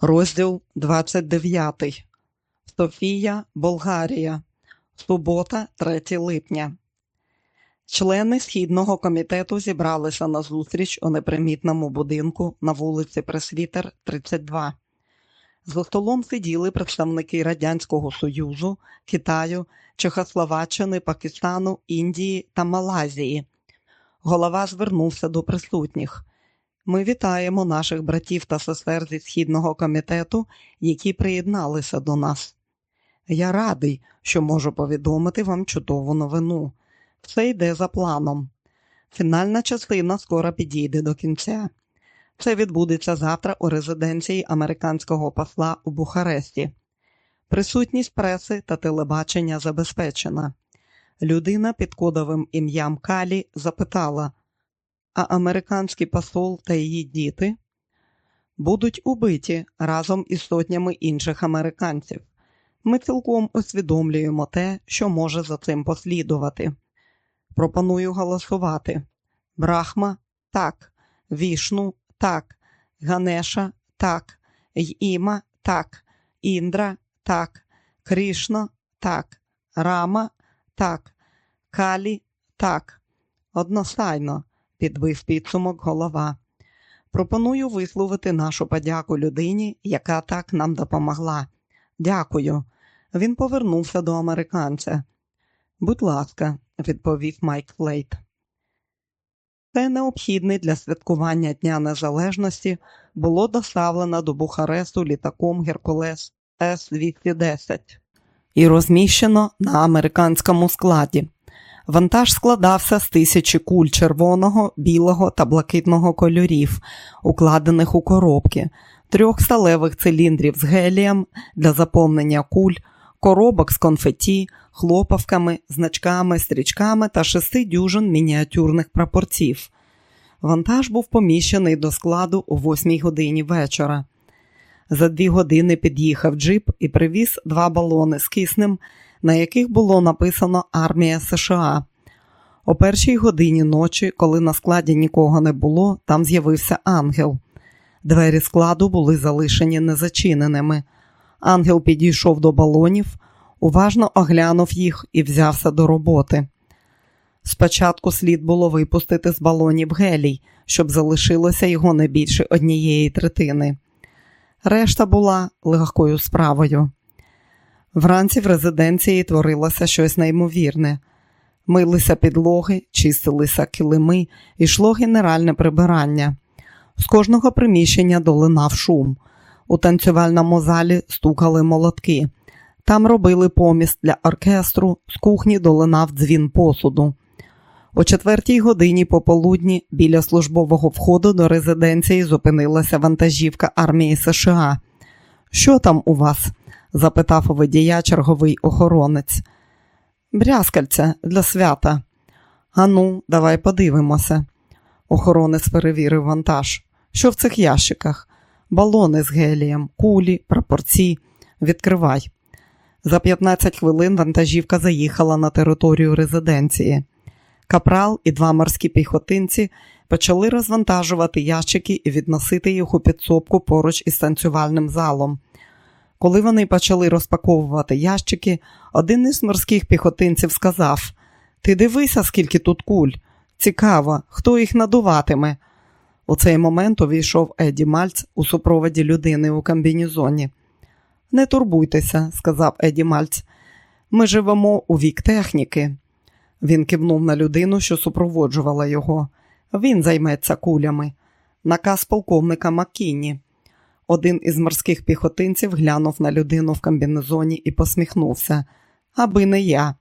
Розділ 29. Софія, Болгарія. Субота, 3 липня. Члени Східного комітету зібралися на зустріч у непримітному будинку на вулиці Пресвітер, 32. За столом сиділи представники Радянського Союзу, Китаю, Чехословаччини, Пакистану, Індії та Малайзії. Голова звернувся до присутніх. Ми вітаємо наших братів та сестер зі Східного комітету, які приєдналися до нас. Я радий, що можу повідомити вам чудову новину. Все йде за планом. Фінальна частина скоро підійде до кінця. Це відбудеться завтра у резиденції американського посла у Бухаресті. Присутність преси та телебачення забезпечена. Людина під кодовим ім'ям Калі запитала, а американський посол та її діти будуть убиті разом із сотнями інших американців. Ми цілком усвідомлюємо те, що може за цим послідувати. Пропоную голосувати. Брахма так, Вішну так, Ганеша так, Йіма так, Індра так, Кришна так, Рама так, Калі так. Одностайно підбив підсумок голова. Пропоную висловити нашу подяку людині, яка так нам допомогла. Дякую. Він повернувся до американця. Будь ласка, відповів Майк Слейд. Це необхідне для святкування Дня Незалежності було доставлено до Бухаресту літаком Геркулес С-210 і розміщено на американському складі. Вантаж складався з тисячі куль червоного, білого та блакитного кольорів, укладених у коробки, трьох сталевих циліндрів з гелієм для заповнення куль, коробок з конфеті, хлопавками, значками, стрічками та шести дюжин мініатюрних прапорців. Вантаж був поміщений до складу о восьмій годині вечора. За дві години під'їхав джип і привіз два балони з киснем, на яких було написано Армія США. О першій годині ночі, коли на складі нікого не було, там з'явився ангел. Двері складу були залишені незачиненими. Ангел підійшов до балонів, уважно оглянув їх і взявся до роботи. Спочатку слід було випустити з балонів гелій, щоб залишилося його не більше однієї третини. Решта була легкою справою. Вранці в резиденції творилося щось неймовірне. Милися підлоги, чистилися килими, йшло генеральне прибирання. З кожного приміщення долинав шум. У танцювальному залі стукали молотки. Там робили поміст для оркестру, з кухні долинав дзвін посуду. О четвертій годині пополудні біля службового входу до резиденції зупинилася вантажівка армії США. Що там у вас? Запитав у водія черговий охоронець. Брязкальця для свята. Ану, давай подивимося. Охоронець перевірив вантаж. Що в цих ящиках? Балони з гелієм, кулі, прапорці. Відкривай. За 15 хвилин вантажівка заїхала на територію резиденції. Капрал і два морські піхотинці почали розвантажувати ящики і відносити їх у підсобку поруч із танцювальним залом. Коли вони почали розпаковувати ящики, один із морських піхотинців сказав: Ти дивися, скільки тут куль. Цікаво, хто їх надуватиме. У цей момент увійшов Еді Мальц у супроводі людини у комбінізоні. Не турбуйтеся, сказав Еді Мальц. Ми живемо у вік техніки. Він кивнув на людину, що супроводжувала його. Він займеться кулями. Наказ полковника Маккіні. Один із морських піхотинців глянув на людину в комбінезоні і посміхнувся. Аби не я.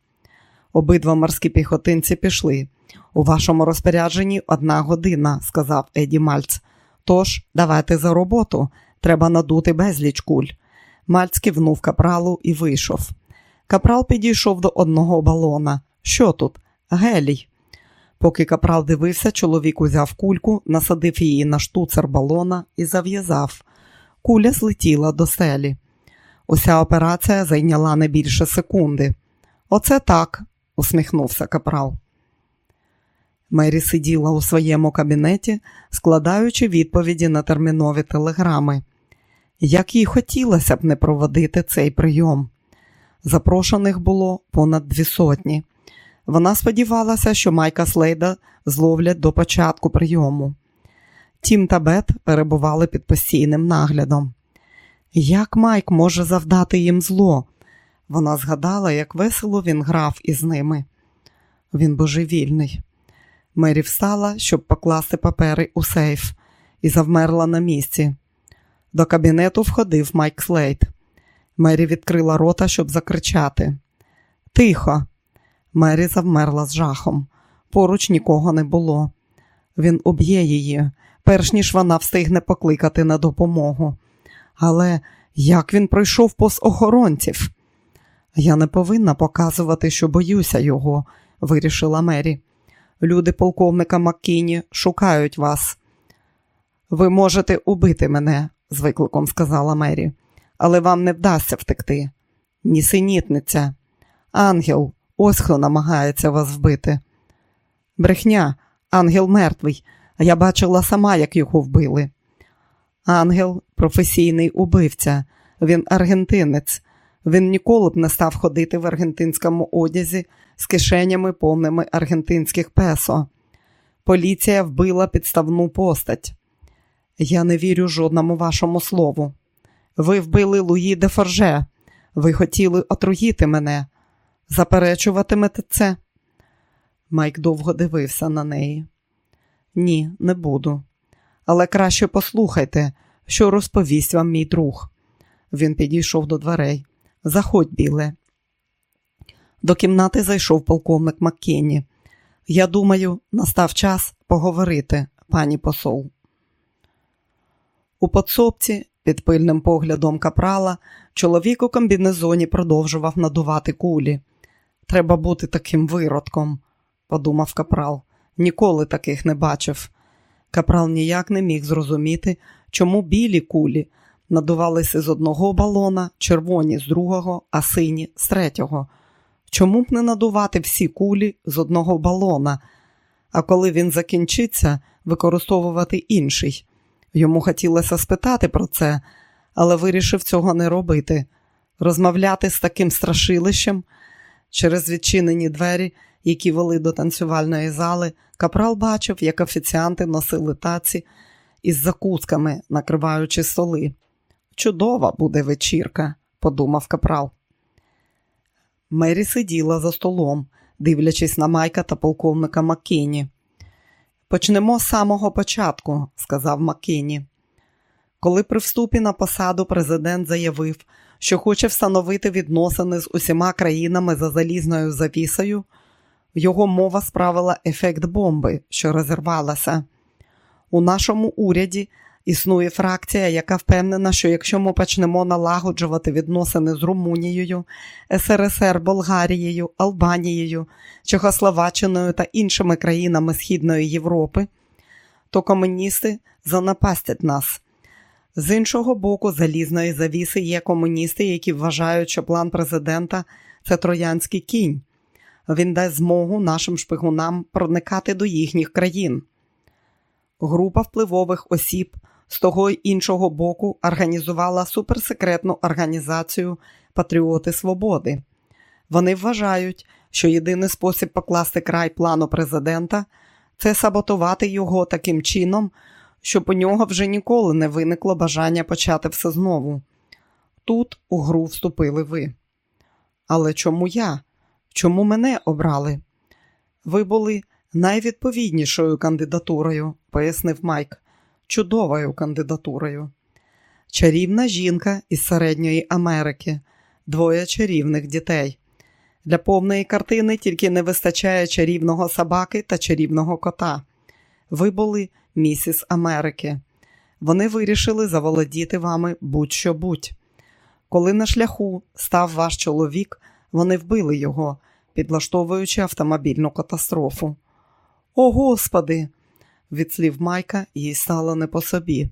Обидва морські піхотинці пішли. У вашому розпорядженні одна година, сказав Еді Мальц. Тож, давайте за роботу. Треба надути безліч куль. Мальц кивнув капралу і вийшов. Капрал підійшов до одного балона. Що тут? Гелій. Поки капрал дивився, чоловік узяв кульку, насадив її на штуцер балона і зав'язав. Куля злетіла до селі. Уся операція зайняла не більше секунди. Оце так, усміхнувся капрал. Мері сиділа у своєму кабінеті, складаючи відповіді на термінові телеграми. Як їй хотілося б не проводити цей прийом. Запрошених було понад дві сотні. Вона сподівалася, що Майка Слейда зловлять до початку прийому. Тім та Бет перебували під постійним наглядом. Як Майк може завдати їм зло? Вона згадала, як весело він грав із ними. Він божевільний. Мері встала, щоб покласти папери у сейф, і завмерла на місці. До кабінету входив Майк Слейд. Мері відкрила рота, щоб закричати. Тихо. Мері завмерла з жахом. Поруч нікого не було. Він уб'є її, перш ніж вона встигне покликати на допомогу. Але як він пройшов повз охоронців? Я не повинна показувати, що боюся його, вирішила Мері. Люди полковника Маккіні шукають вас. Ви можете убити мене, з викликом сказала Мері, але вам не вдасться втекти. Нісенітниця. Ангел, ось хто намагається вас вбити. Брехня, ангел мертвий, я бачила сама, як його вбили. Ангел професійний убивця, він аргентинець. Він ніколи б не став ходити в аргентинському одязі з кишенями повними аргентинських песо. Поліція вбила підставну постать. Я не вірю жодному вашому слову. Ви вбили Луї де Форже. Ви хотіли отруїти мене. Заперечуватимете це? Майк довго дивився на неї. Ні, не буду. Але краще послухайте, що розповість вам мій друг. Він підійшов до дверей. Заходь, біле. До кімнати зайшов полковник Маккені. Я думаю, настав час поговорити, пані посол. У подсобці, під пильним поглядом капрала, чоловік у комбінезоні продовжував надувати кулі. Треба бути таким виродком, подумав капрал. Ніколи таких не бачив. Капрал ніяк не міг зрозуміти, чому білі кулі надувалися з одного балона, червоні з другого, а сині з третього. Чому б не надувати всі кулі з одного балона, а коли він закінчиться, використовувати інший? Йому хотілося спитати про це, але вирішив цього не робити. Розмовляти з таким страшилищем через відчинені двері, які вели до танцювальної зали, капрал бачив, як офіціанти носили таці із закусками, накриваючи столи. Чудова буде вечірка, подумав капрал. Мері сиділа за столом, дивлячись на Майка та полковника Маккіні. Почнемо з самого початку, сказав Маккіні. Коли при вступі на посаду президент заявив, що хоче встановити відносини з усіма країнами за залізною завісою, його мова справила ефект бомби, що розірвалася. У нашому уряді існує фракція, яка впевнена, що якщо ми почнемо налагоджувати відносини з Румунією, СРСР, Болгарією, Албанією, Чехословаччиною та іншими країнами Східної Європи, то комуністи занапастять нас. З іншого боку, залізної завіси є комуністи, які вважають, що план президента це троянський кінь. Він дасть змогу нашим шпигунам проникати до їхніх країн. Група впливових осіб з того й іншого боку організувала суперсекретну організацію Патріоти Свободи. Вони вважають, що єдиний спосіб покласти край плану президента це саботувати його таким чином, щоб у нього вже ніколи не виникло бажання почати все знову. Тут у гру вступили ви. Але чому я? Чому мене обрали? Ви були найвідповіднішою кандидатурою, пояснив Майк, чудовою кандидатурою. Чарівна жінка із середньої Америки, двоє чарівних дітей. Для повної картини тільки не вистачає чарівного собаки та чарівного кота. Ви були місіс Америки. Вони вирішили заволодіти вами будь-що будь. Коли на шляху став ваш чоловік, вони вбили його, підлаштовуючи автомобільну катастрофу. О, Господи! Від слів Майка їй стало не по собі.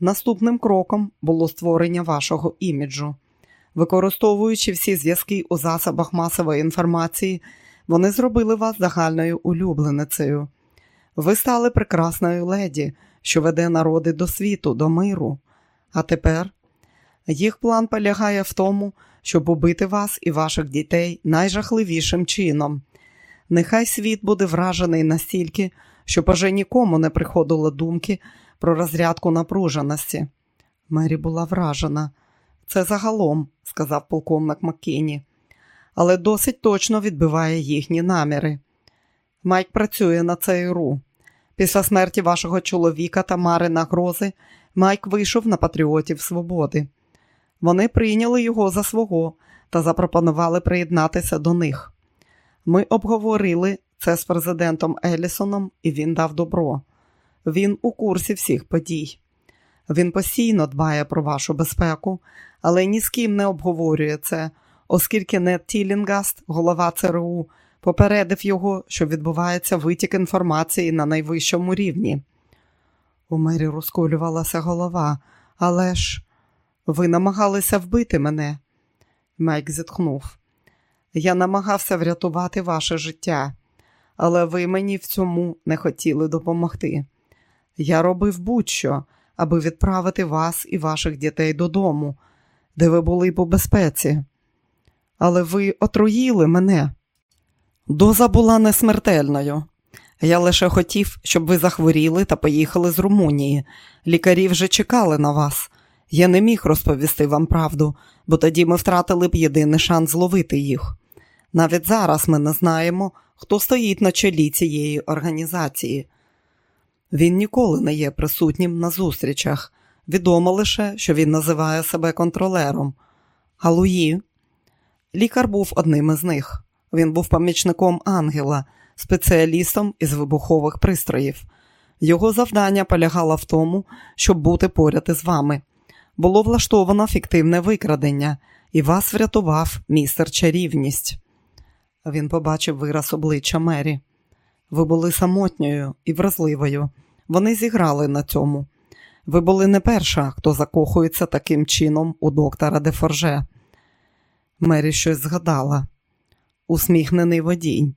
Наступним кроком було створення вашого іміджу. Використовуючи всі зв'язки у засобах масової інформації, вони зробили вас загальною улюбленицею. Ви стали прекрасною леді, що веде народи до світу, до миру. А тепер Їх план полягає в тому, щоб убити вас і ваших дітей найжахливішим чином. Нехай світ буде вражений настільки, щоб уже нікому не приходило думки про розрядку напруженості. Мері була вражена. Це загалом, сказав полковник Маккіні, але досить точно відбиває їхні наміри. Майк працює на ЦРУ. Після смерті вашого чоловіка та Марина Грози Майк вийшов на патріотів свободи. Вони прийняли його за свого та запропонували приєднатися до них. Ми обговорили це з президентом Елісоном, і він дав добро. Він у курсі всіх подій. Він постійно дбає про вашу безпеку, але ні з ким не обговорює це, оскільки Нед Тілінгаст, голова ЦРУ, попередив його, що відбувається витік інформації на найвищому рівні. У мері розколювалася голова, але ж ви намагалися вбити мене. Майк зітхнув. Я намагався врятувати ваше життя, але ви мені в цьому не хотіли допомогти. Я робив будь-що, аби відправити вас і ваших дітей додому, де ви були по безпеці. Але ви отруїли мене. Доза була несмертельною. Я лише хотів, щоб ви захворіли та поїхали з Румунії. Лікарі вже чекали на вас. Я не міг розповісти вам правду, бо тоді ми втратили б єдиний шанс зловити їх. Навіть зараз ми не знаємо, хто стоїть на чолі цієї організації. Він ніколи не є присутнім на зустрічах. Відомо лише, що він називає себе контролером. А Луї? Лікар був одним із них. Він був помічником ангела, спеціалістом із вибухових пристроїв. Його завдання полягало в тому, щоб бути поряд із вами. Було влаштовано фіктивне викрадення, і вас врятував містер чарівність. Він побачив вираз обличчя Мері. Ви були самотньою і вразливою. Вони зіграли на цьому. Ви були не перша, хто закохується таким чином у доктора Дефорже. Мері щось згадала. Усміхнений водій.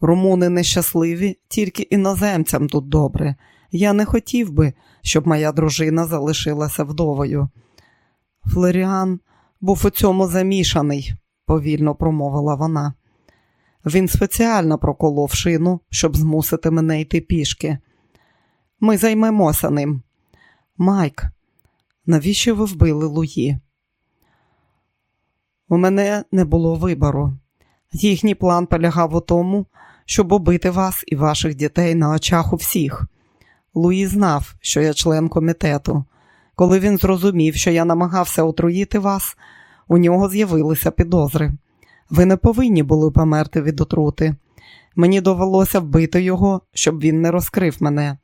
Румуни нещасливі, тільки іноземцям тут добре. Я не хотів би, щоб моя дружина залишилася вдовою. Флоріан був у цьому замішаний, повільно промовила вона. Він спеціально проколов шину, щоб змусити мене йти пішки. Ми займемося ним. Майк, навіщо ви вбили Луї? У мене не було вибору. Їхній план полягав у тому, щоб убити вас і ваших дітей на очах у всіх. Луї знав, що я член комітету. Коли він зрозумів, що я намагався отруїти вас, у нього з'явилися підозри. Ви не повинні були померти від отрути. Мені довелося вбити його, щоб він не розкрив мене.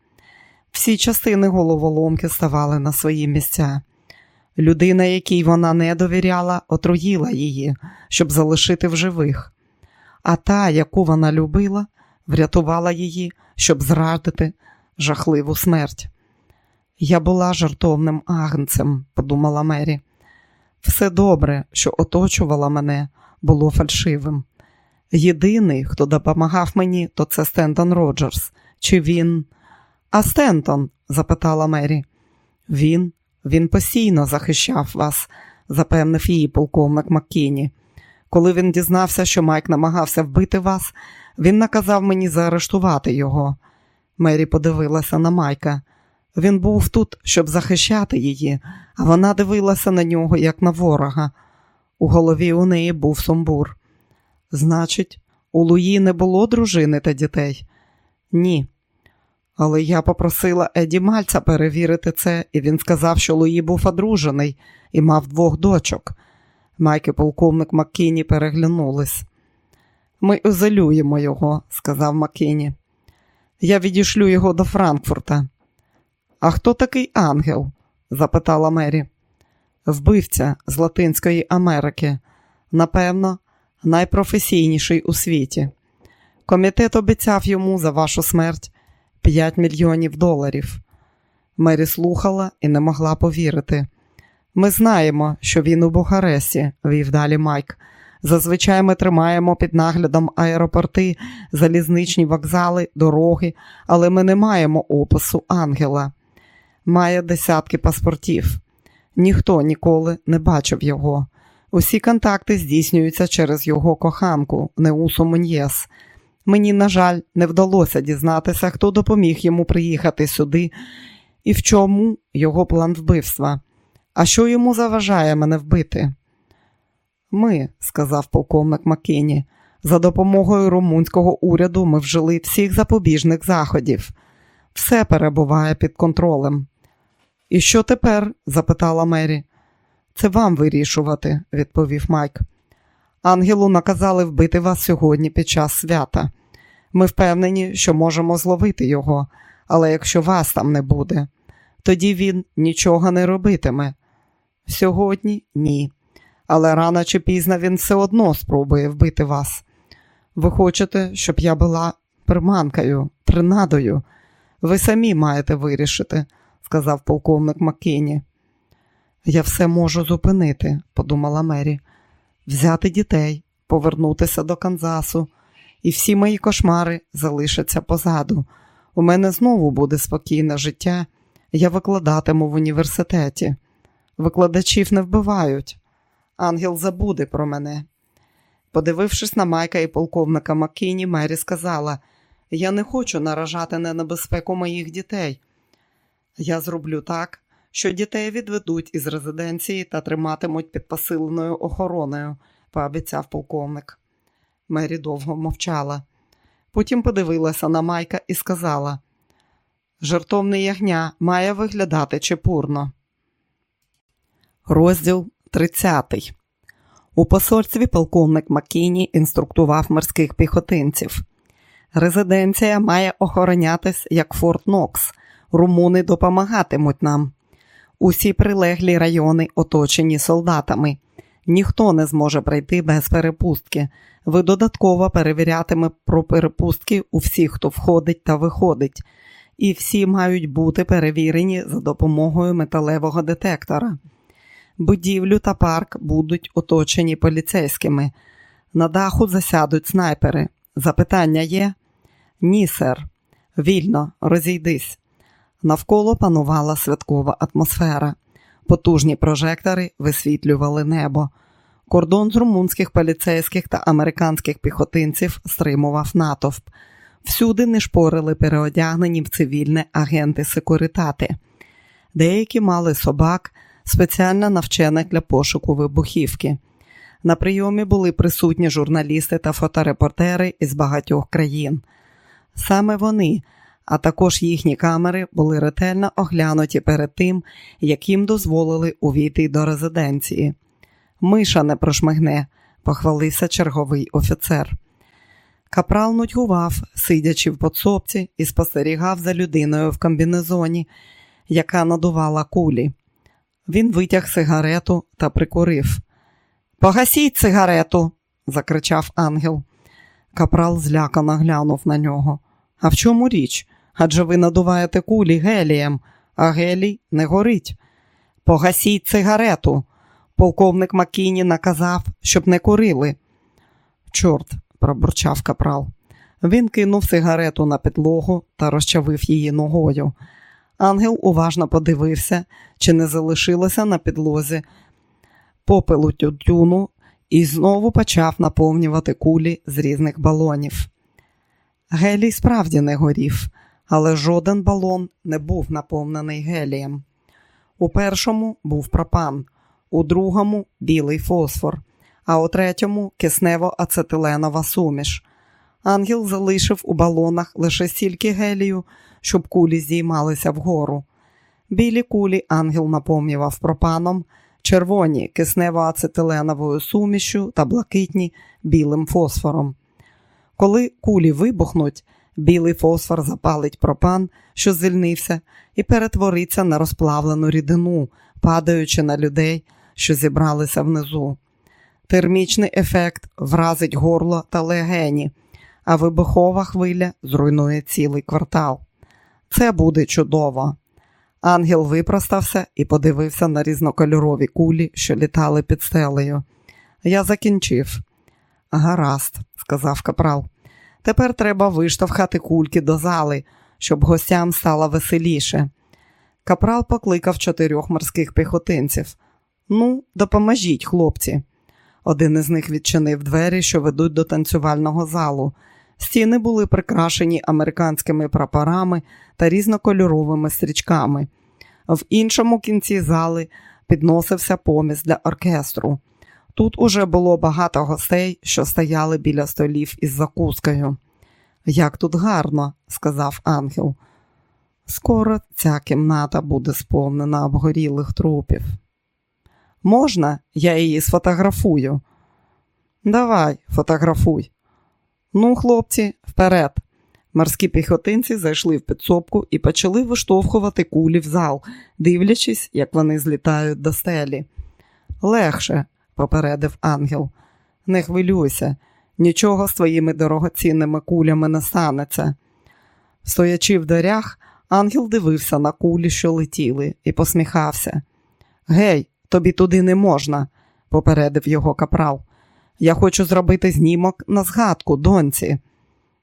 Всі частини головоломки ставали на свої місця. Людина, якій вона не довіряла, отруїла її, щоб залишити в живих. А та, яку вона любила, врятувала її, щоб зрадити жахливу смерть. Я була жартовним агнцем, подумала Мері. Все добре, що оточувала мене, було фальшивим. Єдиний, хто допомагав мені, то це Стентон Роджерс. Чи він. А Стентон? запитала Мері. Він, він постійно захищав вас, запевнив її полковник Маккіні. Коли він дізнався, що Майк намагався вбити вас, він наказав мені заарештувати його. Мері подивилася на Майка. Він був тут, щоб захищати її, а вона дивилася на нього, як на ворога. У голові у неї був сумбур. Значить, у Луї не було дружини та дітей? Ні. Але я попросила Еді Мальця перевірити це, і він сказав, що Луї був одружений і мав двох дочок. Майк і полковник Маккіні переглянулись. Ми ізолюємо його, сказав Маккіні. Я відішлю його до Франкфурта. А хто такий ангел? запитала Мері. Вбивця з Латинської Америки. Напевно, найпрофесійніший у світі. Комітет обіцяв йому за вашу смерть 5 мільйонів доларів. Мері слухала і не могла повірити. Ми знаємо, що він у Бухаресті, вів далі Майк. Зазвичай ми тримаємо під наглядом аеропорти, залізничні вокзали, дороги, але ми не маємо опису ангела. Має десятки паспортів. Ніхто ніколи не бачив його. Усі контакти здійснюються через його коханку, Неусу Муньєс. Мені, на жаль, не вдалося дізнатися, хто допоміг йому приїхати сюди і в чому його план вбивства. А що йому заважає мене вбити? Ми, сказав полковник Маккіні, за допомогою румунського уряду ми вжили всіх запобіжних заходів. Все перебуває під контролем. І що тепер? запитала Мері. Це вам вирішувати, відповів Майк. Ангелу наказали вбити вас сьогодні під час свята. Ми впевнені, що можемо зловити його, але якщо вас там не буде, тоді він нічого не робитиме. Сьогодні ні. Але рано чи пізно він все одно спробує вбити вас. Ви хочете, щоб я була приманкою, принадою. Ви самі маєте вирішити, сказав полковник Маккіні. Я все можу зупинити, подумала Мері, взяти дітей, повернутися до Канзасу, і всі мої кошмари залишаться позаду. У мене знову буде спокійне життя, я викладатиму в університеті. Викладачів не вбивають. Ангел забуде про мене. Подивившись на Майка і полковника Маккіні, Мері сказала: Я не хочу наражати на небезпеку моїх дітей. Я зроблю так, що дітей відведуть із резиденції та триматимуть під посиленою охороною, пообіцяв полковник. Мері довго мовчала. Потім подивилася на Майка і сказала: Жартовне ягня має виглядати чепурно. Розділ 30 У посольстві полковник Маккіні інструктував морських піхотинців. Резиденція має охоронятись як Форт Нокс. Румуни допомагатимуть нам. Усі прилеглі райони оточені солдатами. Ніхто не зможе пройти без перепустки. Ви додатково перевірятиме про перепустки у всіх, хто входить та виходить, і всі мають бути перевірені за допомогою металевого детектора. Будівлю та парк будуть оточені поліцейськими. На даху засядуть снайпери. Запитання є? Ні, сер. Вільно, розійдись. Навколо панувала святкова атмосфера. Потужні прожектори висвітлювали небо. Кордон з румунських поліцейських та американських піхотинців стримував натовп. Всюди не шпорили переодягнені в цивільне агенти секуритати. Деякі мали собак, спеціально навчених для пошуку вибухівки. На прийомі були присутні журналісти та фоторепортери із багатьох країн. Саме вони а також їхні камери були ретельно оглянуті перед тим, як їм дозволили увійти до резиденції. Миша не прошмигне, похвалився черговий офіцер. Капрал нудьгував, сидячи в подсобці, і спостерігав за людиною в комбінезоні, яка надувала кулі. Він витяг сигарету та прикурив. Погасіть сигарету, закричав ангел. Капрал злякано глянув на нього. А в чому річ? адже ви надуваєте кулі гелієм, а гелій не горить. Погасіть цигарету. Полковник Макіні наказав, щоб не курили. Чорт, пробурчав капрал. Він кинув сигарету на підлогу та розчавив її ногою. Ангел уважно подивився, чи не залишилося на підлозі попелу тютюну і знову почав наповнювати кулі з різних балонів. Гелій справді не горів, але жоден балон не був наповнений гелієм. У першому був пропан, у другому білий фосфор, а у третьому киснево-ацетиленова суміш. Ангел залишив у балонах лише стільки гелію, щоб кулі здіймалися вгору. Білі кулі ангел наповнював пропаном, червоні киснево-ацетиленовою сумішю та блакитні білим фосфором. Коли кулі вибухнуть, Білий фосфор запалить пропан, що звільнився, і перетвориться на розплавлену рідину, падаючи на людей, що зібралися внизу. Термічний ефект вразить горло та легені, а вибухова хвиля зруйнує цілий квартал. Це буде чудово. Ангел випростався і подивився на різнокольорові кулі, що літали під стелею. Я закінчив. Гаразд, сказав капрал. Тепер треба виштовхати кульки до зали, щоб гостям стало веселіше. Капрал покликав чотирьох морських піхотинців. Ну, допоможіть, хлопці. Один із них відчинив двері, що ведуть до танцювального залу. Стіни були прикрашені американськими прапорами та різнокольоровими стрічками. В іншому кінці зали підносився поміс для оркестру. Тут уже було багато гостей, що стояли біля столів із закускою. Як тут гарно, сказав ангел. Скоро ця кімната буде сповнена обгорілих трупів. Можна, я її сфотографую? Давай, фотографуй. Ну, хлопці, вперед. Морські піхотинці зайшли в підсобку і почали виштовхувати кулі в зал, дивлячись, як вони злітають до стелі. Легше, попередив ангел. Не хвилюйся, нічого з твоїми дорогоцінними кулями не станеться. Стоячи в дверях, ангел дивився на кулі, що летіли, і посміхався. Гей, тобі туди не можна, попередив його капрал. Я хочу зробити знімок на згадку, доньці.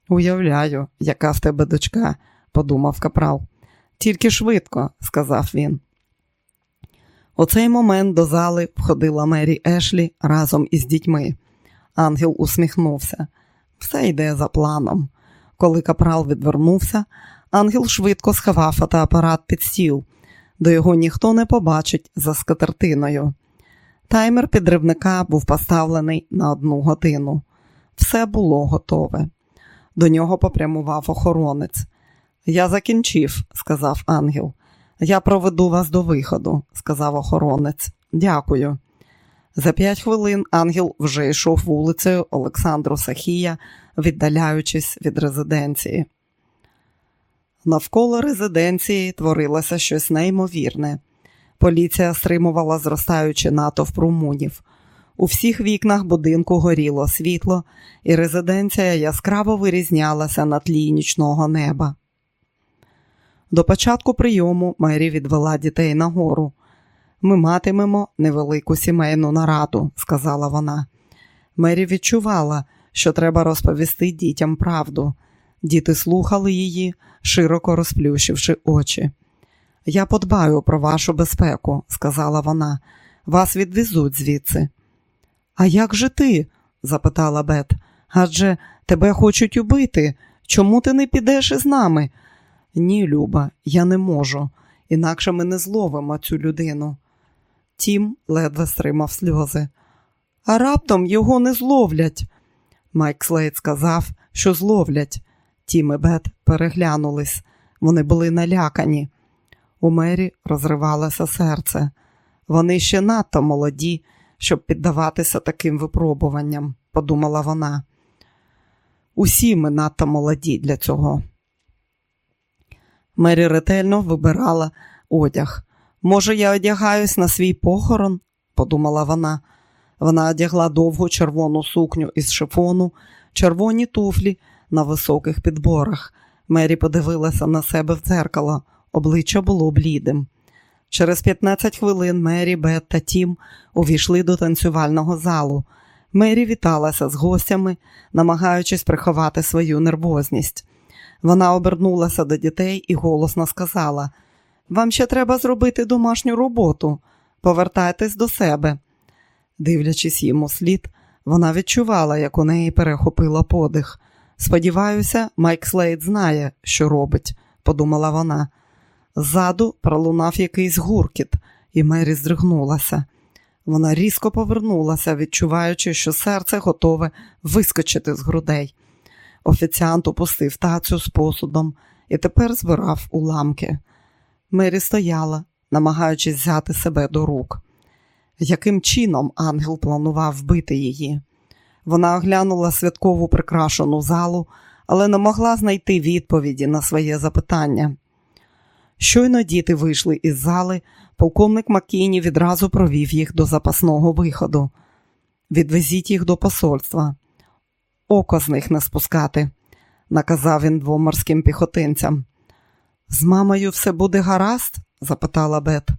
Уявляю, яка в тебе дочка, подумав капрал. Тільки швидко, сказав він. У цей момент до зали входила Мері Ешлі разом із дітьми. Ангел усміхнувся. Все йде за планом. Коли капрал відвернувся, ангел швидко сховав фотоапарат під стіл, до його ніхто не побачить за скатертиною. Таймер підривника був поставлений на одну годину. Все було готове. До нього попрямував охоронець. Я закінчив, сказав ангел. Я проведу вас до виходу, сказав охоронець. Дякую. За п'ять хвилин ангел вже йшов вулицею Олександру Сахія, віддаляючись від резиденції. Навколо резиденції творилося щось неймовірне. Поліція стримувала зростаючи натовп румунів. У всіх вікнах будинку горіло світло, і резиденція яскраво вирізнялася на тлі нічного неба. До початку прийому Мері відвела дітей нагору. Ми матимемо невелику сімейну нараду, сказала вона. Мері відчувала, що треба розповісти дітям правду. Діти слухали її, широко розплющивши очі. Я подбаю про вашу безпеку, сказала вона. Вас відвезуть звідси. А як же ти? запитала Бет. Адже тебе хочуть убити. Чому ти не підеш із нами? Ні, Люба, я не можу, інакше ми не зловимо цю людину. Тім ледве стримав сльози. А раптом його не зловлять. Майк Слейд сказав, що зловлять. Тім і Бет переглянулись. Вони були налякані. У мері розривалося серце. Вони ще надто молоді, щоб піддаватися таким випробуванням, подумала вона. Усі ми надто молоді для цього. Мері ретельно вибирала одяг. Може, я одягаюсь на свій похорон, подумала вона. Вона одягла довгу червону сукню із шифону, червоні туфлі на високих підборах. Мері подивилася на себе в дзеркало, обличчя було блідим. Через 15 хвилин Мері, Бет та Тім увійшли до танцювального залу. Мері віталася з гостями, намагаючись приховати свою нервозність. Вона обернулася до дітей і голосно сказала: Вам ще треба зробити домашню роботу, повертайтесь до себе. Дивлячись йому слід, вона відчувала, як у неї перехопила подих. Сподіваюся, Майк Слейд знає, що робить, подумала вона. Ззаду пролунав якийсь гуркіт, і Мері здригнулася. Вона різко повернулася, відчуваючи, що серце готове вискочити з грудей. Офіціант опустив тацю з посудом і тепер збирав уламки. Мері стояла, намагаючись взяти себе до рук. Яким чином ангел планував вбити її? Вона оглянула святкову прикрашену залу, але не могла знайти відповіді на своє запитання. Щойно діти вийшли із зали, полковник Маккіні відразу провів їх до запасного виходу. Відвезіть їх до посольства. Око з них не спускати, наказав він двом морським піхотинцям. З мамою все буде гаразд? запитала Бет.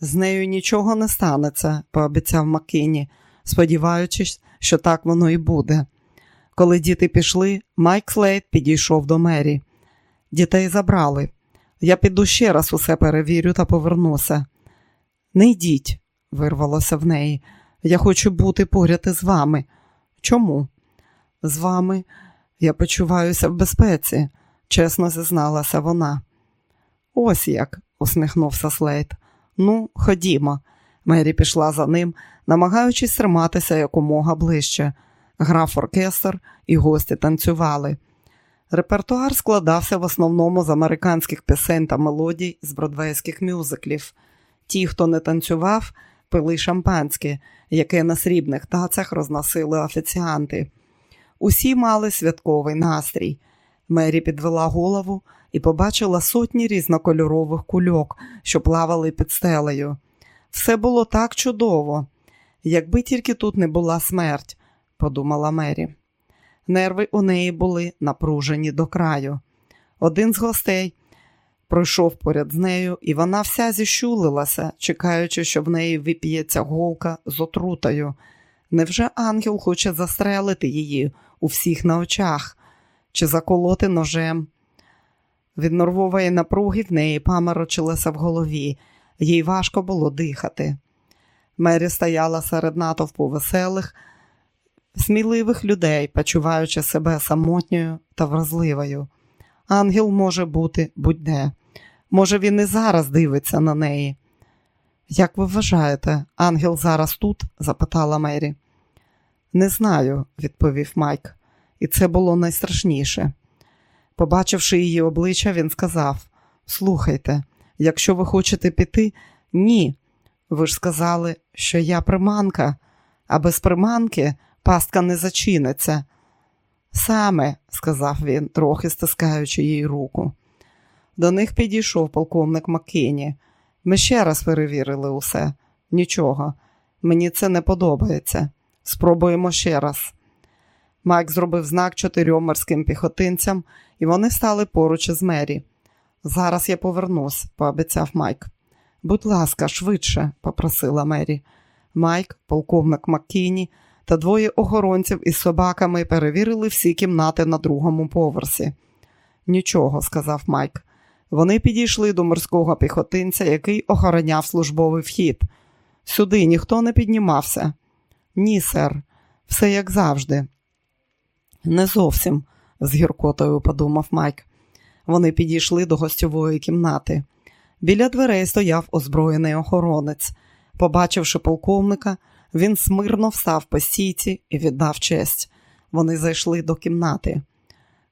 З нею нічого не станеться, пообіцяв Маккіні, сподіваючись, що так воно і буде. Коли діти пішли, Майк Слейд підійшов до Мері. Дітей забрали. Я піду ще раз усе перевірю та повернуся. Не йдіть, вирвалося в неї. Я хочу бути поряд із вами. Чому? З вами я почуваюся в безпеці, чесно зізналася вона. Ось як, усміхнувся Слейд. Ну, ходімо. Мері пішла за ним, намагаючись триматися якомога ближче. Грав оркестр і гості танцювали. Репертуар складався в основному з американських пісень та мелодій з бродвейських мюзиклів. Ті, хто не танцював, пили шампанське, яке на срібних тацях розносили офіціанти. Усі мали святковий настрій. Мері підвела голову і побачила сотні різнокольорових кульок, що плавали під стелею. Все було так чудово, якби тільки тут не була смерть, подумала Мері. Нерви у неї були напружені до краю. Один з гостей пройшов поряд з нею, і вона вся зіщулилася, чекаючи, що в неї вип'ється голка з отрутою. Невже ангел хоче застрелити її у всіх на очах чи заколоти ножем? Від нервової напруги в неї паморочилося в голові, їй важко було дихати. Мері стояла серед натовпу веселих, сміливих людей, почуваючи себе самотньою та вразливою. Ангел може бути будь-де. Може, він і зараз дивиться на неї. Як ви вважаєте, ангел зараз тут? запитала Мері. Не знаю, відповів Майк, і це було найстрашніше. Побачивши її обличчя, він сказав: Слухайте, якщо ви хочете піти, ні. Ви ж сказали, що я приманка, а без приманки пастка не зачиниться. Саме, сказав він, трохи стискаючи їй руку. До них підійшов полковник Маккені. Ми ще раз перевірили усе. Нічого, мені це не подобається. Спробуємо ще раз. Майк зробив знак чотирьом морським піхотинцям, і вони стали поруч із Мері. Зараз я повернусь, пообіцяв Майк. Будь ласка, швидше, попросила Мері. Майк, полковник Маккіні та двоє охоронців із собаками перевірили всі кімнати на другому поверсі. Нічого, сказав Майк. Вони підійшли до морського піхотинця, який охороняв службовий вхід. Сюди ніхто не піднімався. Ні, сер, все як завжди. Не зовсім, з гіркотою подумав Майк. Вони підійшли до гостьової кімнати. Біля дверей стояв озброєний охоронець. Побачивши полковника, він смирно встав по сіті і віддав честь. Вони зайшли до кімнати.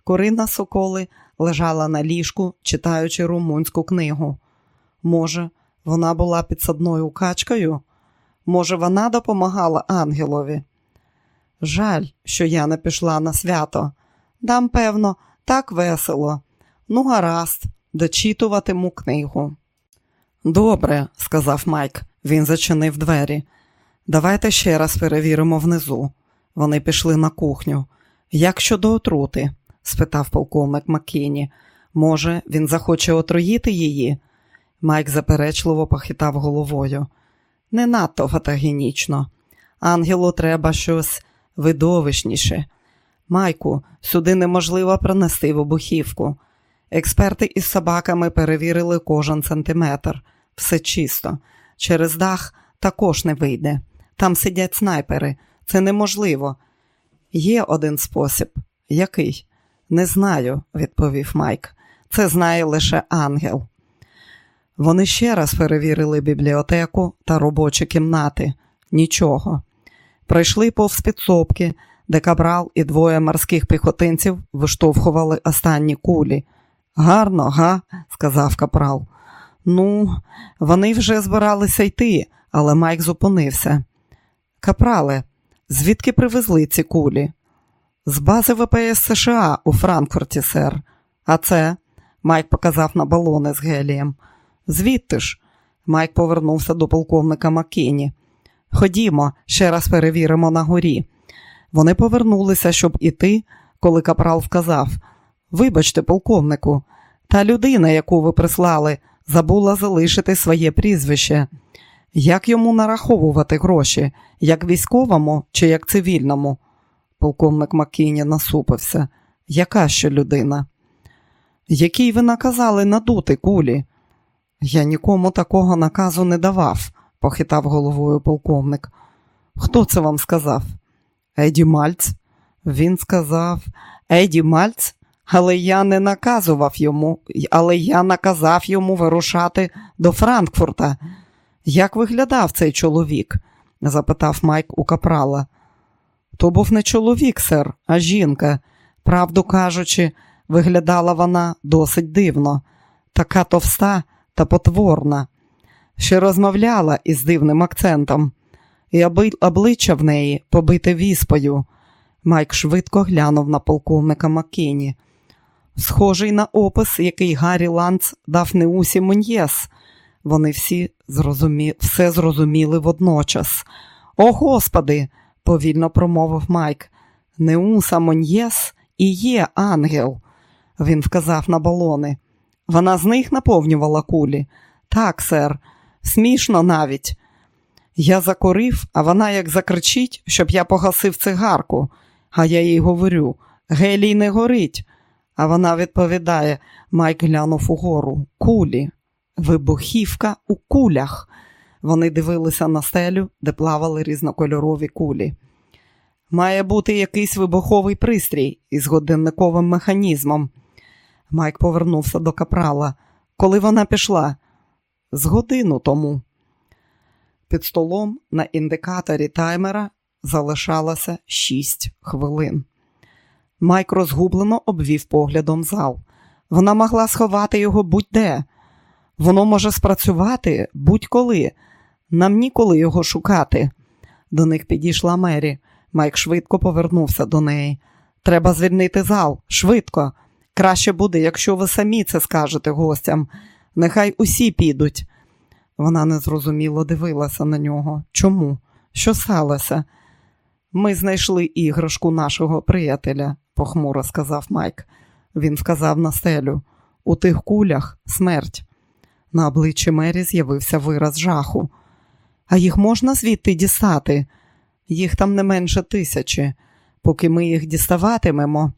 Корина Соколи лежала на ліжку, читаючи румунську книгу. Може, вона була підсадною качкою? Може, вона допомагала ангелові? Жаль, що я не пішла на свято. Дам, певно, так весело. Ну, гаразд, дочитуватиму книгу. Добре, сказав Майк. Він зачинив двері. Давайте ще раз перевіримо внизу. Вони пішли на кухню. Як щодо отрути? спитав полковник Маккіні. Може, він захоче отруїти її? Майк заперечливо похитав головою. Не надто фотогенічно. Ангелу треба щось видовищніше. Майку, сюди неможливо пронести вибухівку. Експерти із собаками перевірили кожен сантиметр. Все чисто. Через дах також не вийде. Там сидять снайпери. Це неможливо. Є один спосіб. Який? Не знаю, відповів Майк. Це знає лише ангел. Вони ще раз перевірили бібліотеку та робочі кімнати. Нічого. Пройшли повз підсобки, де кабрал і двоє морських піхотинців виштовхували останні кулі. Гарно, га? сказав капрал. Ну, вони вже збиралися йти, але Майк зупинився. Капрале, звідки привезли ці кулі? З бази ВПС США у Франкфурті, сер. А це? Майк показав на балони з гелієм. Звідти ж? Майк повернувся до полковника Маккіні. Ходімо, ще раз перевіримо на горі. Вони повернулися, щоб іти, коли капрал вказав Вибачте, полковнику, та людина, яку ви прислали, забула залишити своє прізвище. Як йому нараховувати гроші, як військовому чи як цивільному? Полковник Маккіні насупився. Яка ще людина? Який ви наказали надути кулі? Я нікому такого наказу не давав, похитав головою полковник. Хто це вам сказав? Еді Мальц. Він сказав Еді Мальц, але я не наказував йому, але я наказав йому вирушати до Франкфурта. Як виглядав цей чоловік? запитав Майк у капрала. То був не чоловік, сер, а жінка. Правду кажучи, виглядала вона досить дивно, така товста та потворна. Ще розмовляла із дивним акцентом, і обличчя в неї побите віспою. Майк швидко глянув на полковника Маккіні. Схожий на опис, який Гаррі Ланц дав Неусі Моньєс. Вони всі зрозумі... все зрозуміли водночас. О, Господи! повільно промовив Майк. Неуса Моньєс і є ангел. Він вказав на балони. Вона з них наповнювала кулі. Так, сер, смішно навіть. Я закорив, а вона як закричить, щоб я погасив цигарку, а я їй говорю Гелій не горить. А вона відповідає, Майк глянув угору. Кулі, вибухівка у кулях. Вони дивилися на стелю, де плавали різнокольорові кулі. Має бути якийсь вибуховий пристрій із годинниковим механізмом. Майк повернувся до капрала. Коли вона пішла? З годину тому. Під столом на індикаторі таймера залишалося шість хвилин. Майк розгублено обвів поглядом зал. Вона могла сховати його будь-де. Воно може спрацювати будь-коли. Нам ніколи його шукати. До них підійшла Мері. Майк швидко повернувся до неї. Треба звільнити зал, швидко. Краще буде, якщо ви самі це скажете гостям. Нехай усі підуть. Вона незрозуміло дивилася на нього. Чому? Що сталося? Ми знайшли іграшку нашого приятеля, похмуро сказав Майк. Він сказав на стелю. У тих кулях смерть. На обличчі Мері з'явився вираз жаху. А їх можна звідти дістати? Їх там не менше тисячі. Поки ми їх діставатимемо.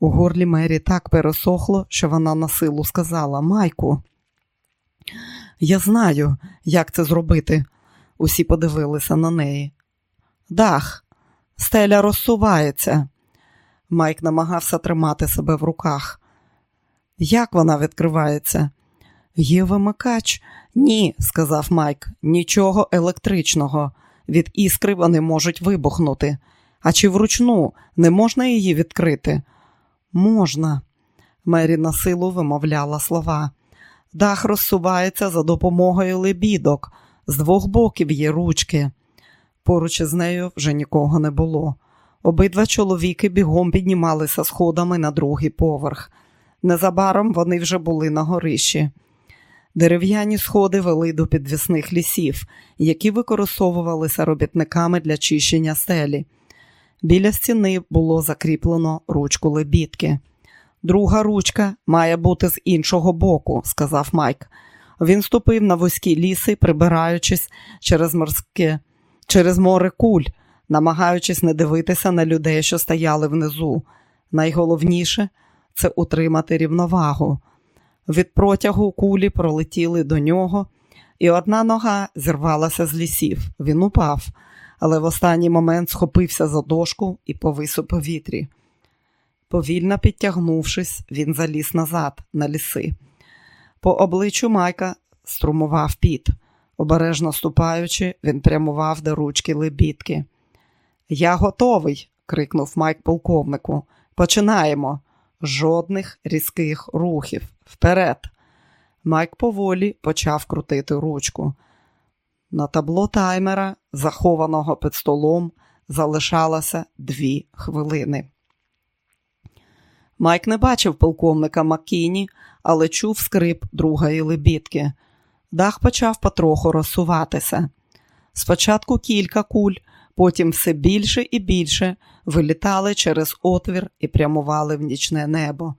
У горлі Мері так пересохло, що вона на силу сказала Майку. Я знаю, як це зробити. Усі подивилися на неї. Дах, стеля розсувається. Майк намагався тримати себе в руках. Як вона відкривається? Є вимикач? Ні, сказав Майк, нічого електричного. Від іскри вони можуть вибухнути. А чи вручну не можна її відкрити? Можна. Мері на силу вимовляла слова. Дах розсувається за допомогою лебідок, з двох боків є ручки. Поруч із нею вже нікого не було. Обидва чоловіки бігом піднімалися сходами на другий поверх. Незабаром вони вже були на горищі. Дерев'яні сходи вели до підвісних лісів, які використовувалися робітниками для чищення стелі. Біля стіни було закріплено ручку лебідки. Друга ручка має бути з іншого боку, сказав Майк. Він ступив на вузькі ліси, прибираючись через морське, через море куль, намагаючись не дивитися на людей, що стояли внизу. Найголовніше це утримати рівновагу. Від протягу кулі пролетіли до нього, і одна нога зірвалася з лісів. Він упав, але в останній момент схопився за дошку і повис у повітрі. Повільно підтягнувшись, він заліз назад на ліси. По обличчю Майка струмував піт. Обережно ступаючи, він прямував до ручки лебідки. Я готовий, крикнув Майк полковнику. Починаємо. Жодних різких рухів. Вперед. Майк поволі почав крутити ручку. На табло таймера, захованого під столом, залишалося дві хвилини. Майк не бачив полковника Маккіні, але чув скрип другої лебідки. Дах почав потроху розсуватися. Спочатку кілька куль, потім все більше і більше вилітали через отвір і прямували в нічне небо.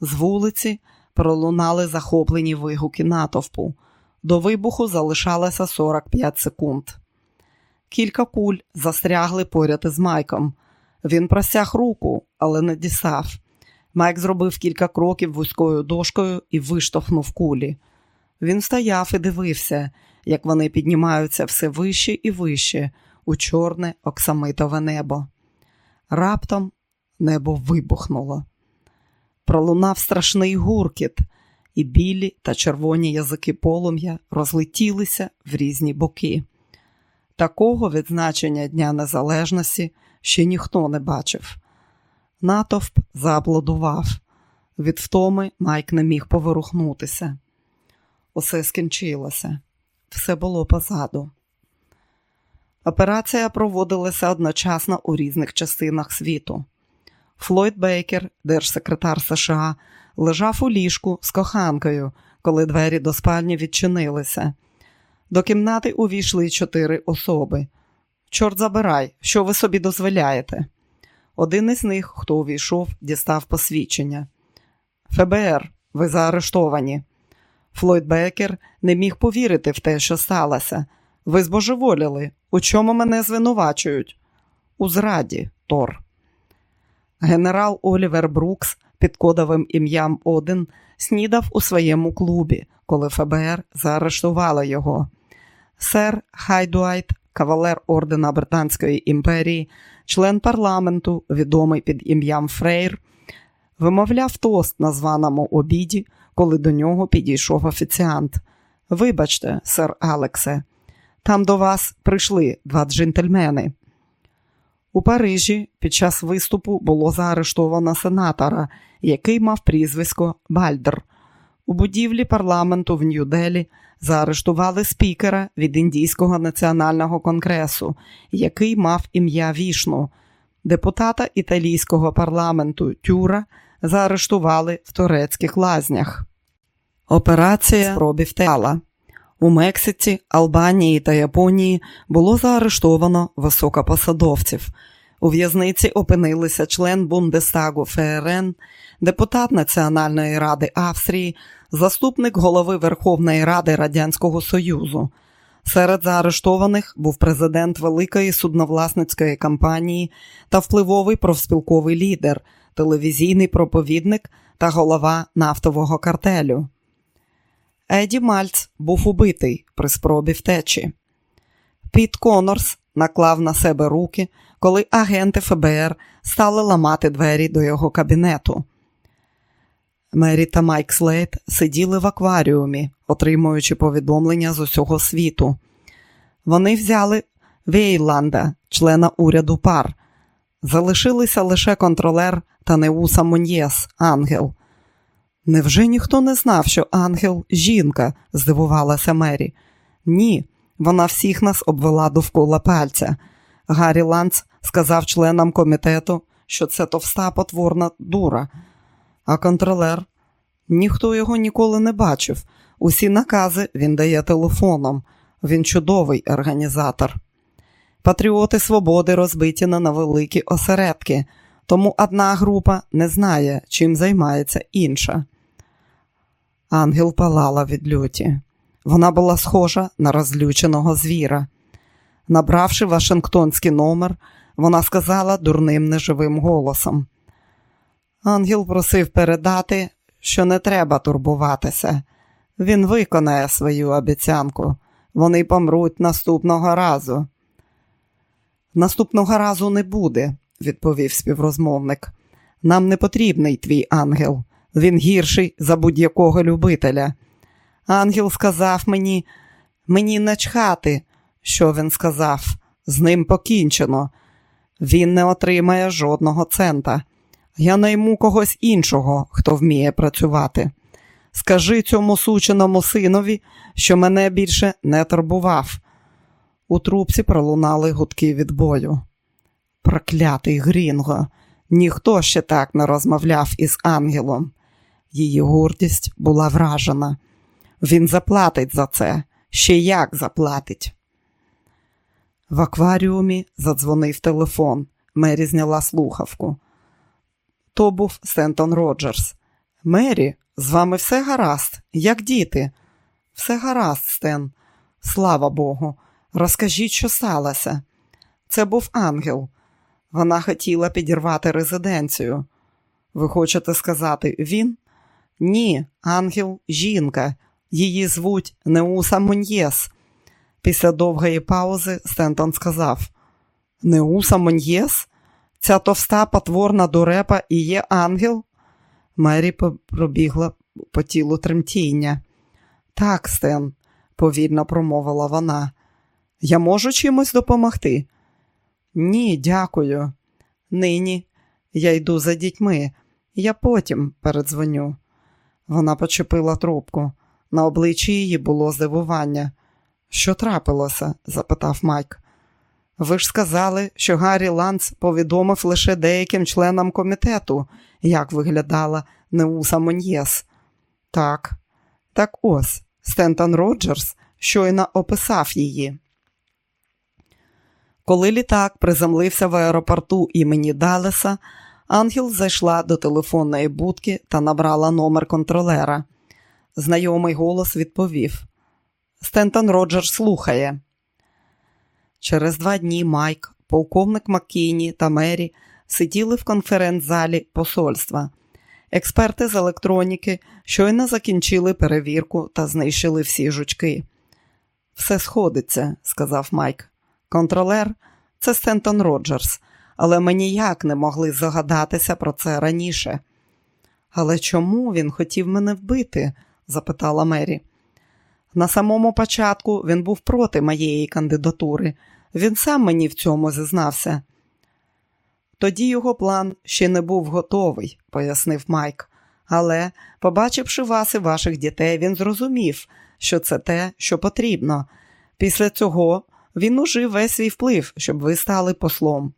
З вулиці пролунали захоплені вигуки натовпу. До вибуху залишалося 45 секунд. Кілька куль застрягли поряд із Майком. Він просяг руку, але не дістав. Майк зробив кілька кроків вузькою дошкою і виштовхнув кулі. Він стояв і дивився, як вони піднімаються все вище і вище у чорне оксамитове небо. Раптом небо вибухнуло. Пролунав страшний гуркіт, і білі та червоні язики полум'я розлетілися в різні боки. Такого відзначення Дня Незалежності ще ніхто не бачив. Натовп зааплодував. Від втоми Майк не міг поворухнутися. Усе скінчилося, все було позаду. Операція проводилася одночасно у різних частинах світу. Флойд Бейкер, держсекретар США, лежав у ліжку з коханкою, коли двері до спальні відчинилися. До кімнати увійшли чотири особи. Чорт забирай, що ви собі дозволяєте. Один із них, хто увійшов, дістав посвідчення. ФБР, ви заарештовані. Флойд Бекер не міг повірити в те, що сталося. Ви збожеволіли. У чому мене звинувачують? У зраді, Тор. Генерал Олівер Брукс під кодовим ім'ям Один снідав у своєму клубі, коли ФБР заарештувало його. Сер Хайдуайт, кавалер ордена Британської імперії, член парламенту, відомий під ім'ям Фрейр, вимовляв тост на званому обіді, коли до нього підійшов офіціант. Вибачте, сер Алексе, там до вас прийшли два джентльмени. У Парижі під час виступу було заарештовано сенатора, який мав прізвисько Бальдер. У будівлі парламенту в Нью-Делі заарештували спікера від Індійського національного конгресу, який мав ім'я Вішну. Депутата італійського парламенту Тюра заарештували в турецьких лазнях. Операція спробів тела. У Мексиці, Албанії та Японії було заарештовано високопосадовців. У в'язниці опинилися член Бундестагу ФРН, депутат Національної ради Австрії, заступник голови Верховної Ради Радянського Союзу. Серед заарештованих був президент великої судновласницької компанії та впливовий профспілковий лідер, телевізійний проповідник та голова нафтового картелю. Еді Мальц був убитий при спробі втечі. Піт Конорс наклав на себе руки, коли агенти ФБР стали ламати двері до його кабінету. Мері та Майк Слейт сиділи в акваріумі, отримуючи повідомлення з усього світу. Вони взяли Вейланда, члена уряду пар. Залишилися лише контролер та Неуса Моньєс, ангел. Невже ніхто не знав, що ангел жінка? здивувалася Мері. Ні, вона всіх нас обвела довкола пальця. Гаррі Ланц сказав членам комітету, що це товста потворна дура. А контролер ніхто його ніколи не бачив. Усі накази він дає телефоном. Він чудовий організатор. Патріоти свободи розбиті на великі осередки, тому одна група не знає, чим займається інша. Ангел палала від люті. Вона була схожа на розлюченого звіра. Набравши Вашингтонський номер, вона сказала дурним неживим голосом. Ангел просив передати, що не треба турбуватися. Він виконає свою обіцянку. Вони помруть наступного разу. Наступного разу не буде, відповів співрозмовник. Нам не потрібний твій ангел. Він гірший за будь-якого любителя. Ангел сказав мені, мені начхати, що він сказав. З ним покінчено. Він не отримає жодного цента. Я найму когось іншого, хто вміє працювати. Скажи цьому сученому синові, що мене більше не турбував. У трубці пролунали гудки від бою. Проклятий Грінго, ніхто ще так не розмовляв із ангелом. Її гордість була вражена. Він заплатить за це, ще як заплатить. В акваріумі задзвонив телефон. Мері зняла слухавку. То був Сентон Роджерс. Мері, з вами все гаразд, як діти. Все гаразд, Стен. Слава Богу. Розкажіть, що сталося. Це був ангел. Вона хотіла підірвати резиденцію. Ви хочете сказати він? Ні, ангел жінка. Її звуть Неуса Моньєс. Після довгої паузи Стентон сказав: Неуса Моньєс? Ця товста потворна дурепа і є ангел? Мері пробігла по тілу тремтіння. Так, Стен, повільно промовила вона. Я можу чимось допомогти? Ні, дякую. Нині я йду за дітьми, я потім передзвоню. Вона почепила трубку. На обличчі її було здивування. Що трапилося? запитав Майк. Ви ж сказали, що Гаррі Ланц повідомив лише деяким членам комітету, як виглядала Неуса Моньєс. Так, так ось Стентон Роджерс щойно описав її. Коли літак приземлився в аеропорту імені Далеса, Ангел зайшла до телефонної будки та набрала номер контролера. Знайомий голос відповів: Стентон Роджерс слухає. Через два дні Майк, полковник Маккіні та Мері сиділи в конференц-залі посольства. Експерти з електроніки щойно закінчили перевірку та знищили всі жучки. Все сходиться, сказав Майк. Контролер це Стентон Роджерс, але ми ніяк не могли загадатися про це раніше. Але чому він хотів мене вбити? запитала Мері. На самому початку він був проти моєї кандидатури. Він сам мені в цьому зізнався. Тоді його план ще не був готовий, пояснив Майк. Але, побачивши вас і ваших дітей, він зрозумів, що це те, що потрібно. Після цього він ужив весь свій вплив, щоб ви стали послом.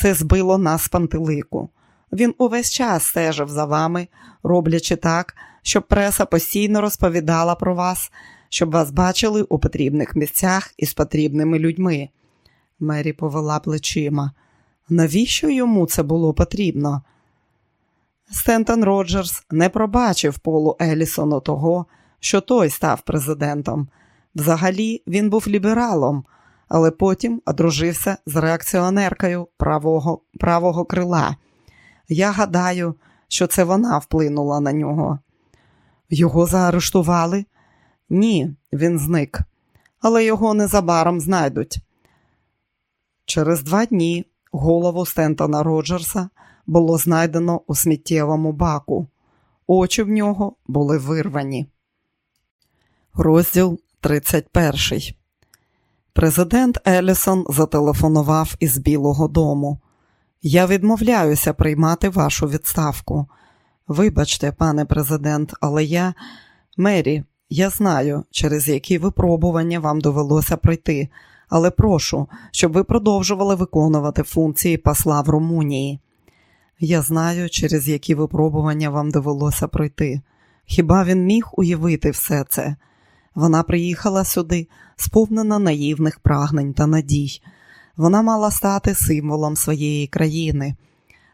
Це збило нас пантелику. Він увесь час стежив за вами, роблячи так, щоб преса постійно розповідала про вас, щоб вас бачили у потрібних місцях із потрібними людьми. Мері повела плечима. Навіщо йому це було потрібно? Стентон Роджерс не пробачив Полу Елісону того, що той став президентом. Взагалі він був лібералом, але потім одружився з реакціонеркою правого, правого крила. Я гадаю, що це вона вплинула на нього. Його заарештували? Ні, він зник, але його незабаром знайдуть. Через два дні голову Стентона Роджерса було знайдено у сміттєвому баку. Очі в нього були вирвані. Розділ 31 Президент Елісон зателефонував із Білого дому. Я відмовляюся приймати вашу відставку. Вибачте, пане президент, але я, Мері, я знаю, через які випробування вам довелося пройти, але прошу, щоб ви продовжували виконувати функції посла в Румунії. Я знаю, через які випробування вам довелося пройти. Хіба він міг уявити все це? Вона приїхала сюди, сповнена наївних прагнень та надій. Вона мала стати символом своєї країни.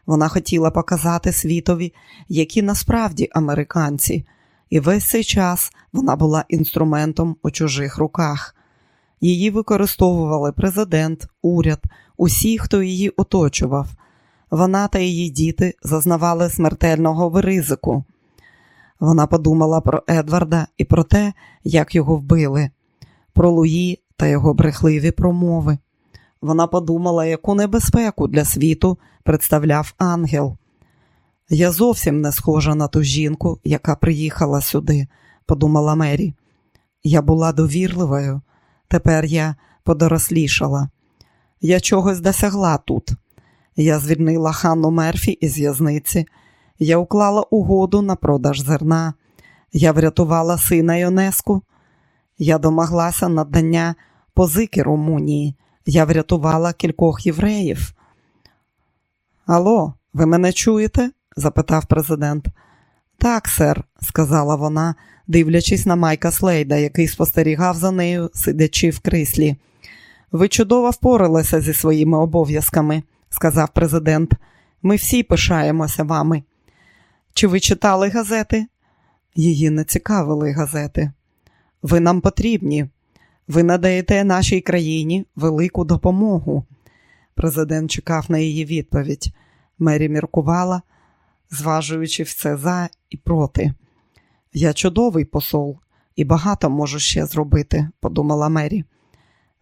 Вона хотіла показати світові, які насправді американці, і весь цей час вона була інструментом у чужих руках. Її використовували президент, уряд, усі, хто її оточував. Вона та її діти зазнавали смертельного ризику. Вона подумала про Едварда і про те, як його вбили, про Луї та його брехливі промови. Вона подумала, яку небезпеку для світу представляв ангел. Я зовсім не схожа на ту жінку, яка приїхала сюди, подумала Мері. Я була довірливою, тепер я подорослішала. Я чогось досягла тут. Я звільнила Ханну Мерфі із в'язниці. Я уклала угоду на продаж зерна. Я врятувала сина Йонеску. Я домоглася надання позики Румунії. Я врятувала кількох євреїв. Алло, ви мене чуєте? запитав президент. Так, сер, сказала вона, дивлячись на Майка Слейда, який спостерігав за нею, сидячи в кріслі. Ви чудово впоралися зі своїми обов'язками, сказав президент. Ми всі пишаємося вами. Чи ви читали газети? Її не цікавили газети. Ви нам потрібні. Ви надаєте нашій країні велику допомогу. Президент чекав на її відповідь. Мері міркувала. зважуючи все за і проти. Я чудовий посол і багато можу ще зробити, подумала Мері.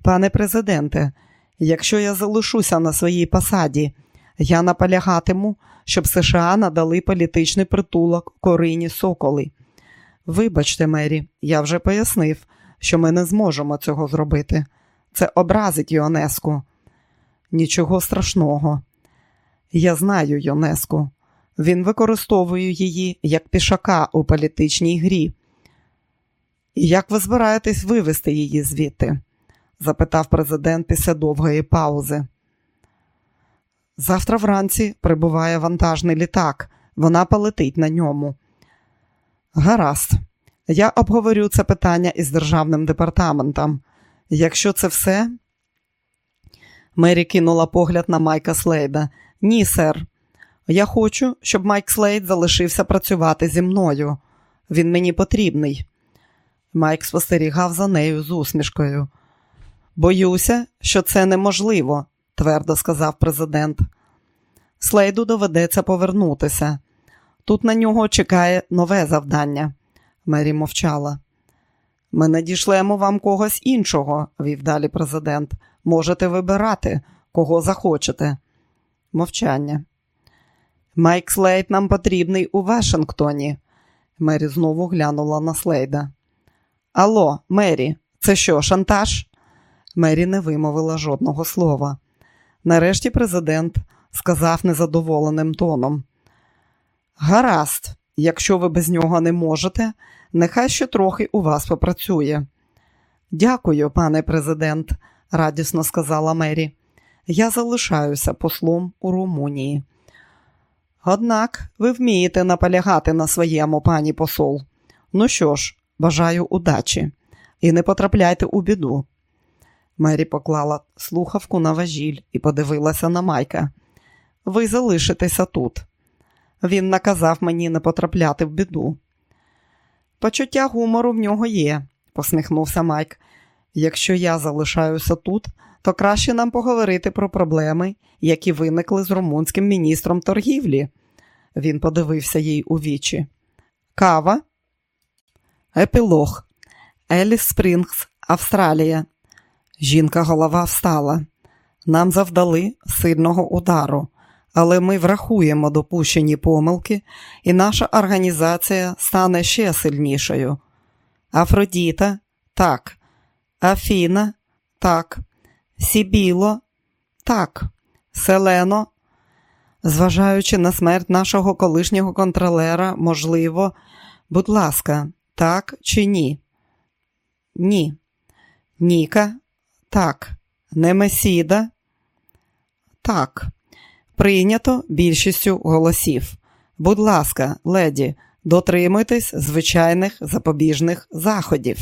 Пане президенте, якщо я залишуся на своїй посаді, я наполягатиму, щоб США надали політичний притулок Корині Соколи. Вибачте, Мері, я вже пояснив, що ми не зможемо цього зробити. Це образить ЮНЕСКО. Нічого страшного. Я знаю ЮНЕСКО. Він використовує її як пішака у політичній грі. Як ви збираєтесь вивести її звідти? запитав президент після довгої паузи. Завтра вранці прибуває вантажний літак, вона полетить на ньому. Гаразд, я обговорю це питання із державним департаментом. Якщо це все. Мері кинула погляд на Майка Слейда. Ні, сер. Я хочу, щоб Майк Слейд залишився працювати зі мною. Він мені потрібний. Майк спостерігав за нею з усмішкою. Боюся, що це неможливо, твердо сказав президент. Слейду доведеться повернутися. Тут на нього чекає нове завдання. Мері мовчала. Ми надішлемо вам когось іншого, вів далі президент. Можете вибирати, кого захочете. Мовчання. Майк Слейд нам потрібний у Вашингтоні. Мері знову глянула на Слейда. Алло, Мері, це що, шантаж? Мері не вимовила жодного слова. Нарешті президент сказав незадоволеним тоном. Гаразд, якщо ви без нього не можете, нехай ще трохи у вас попрацює. Дякую, пане президент, радісно сказала Мері. Я залишаюся послом у Румунії. Однак ви вмієте наполягати на своєму пані посол. Ну що ж, бажаю удачі і не потрапляйте у біду. Мері поклала слухавку на важіль і подивилася на Майка. Ви залишитеся тут. Він наказав мені не потрапляти в біду. Почуття гумору в нього є, посміхнувся Майк. Якщо я залишаюся тут, то краще нам поговорити про проблеми, які виникли з румунським міністром торгівлі. Він подивився їй у вічі. Кава, епілог, Еліс Спрінгс, Австралія. Жінка голова встала. Нам завдали сильного удару, але ми врахуємо допущені помилки, і наша організація стане ще сильнішою. Афродіта так, Афіна так, Сібіло так, Селено. Зважаючи на смерть нашого колишнього контролера, можливо, будь ласка, так чи ні? Ні. Ніка так. Немесіда? Так. Прийнято більшістю голосів. Будь ласка, леді, дотримуйтесь звичайних запобіжних заходів.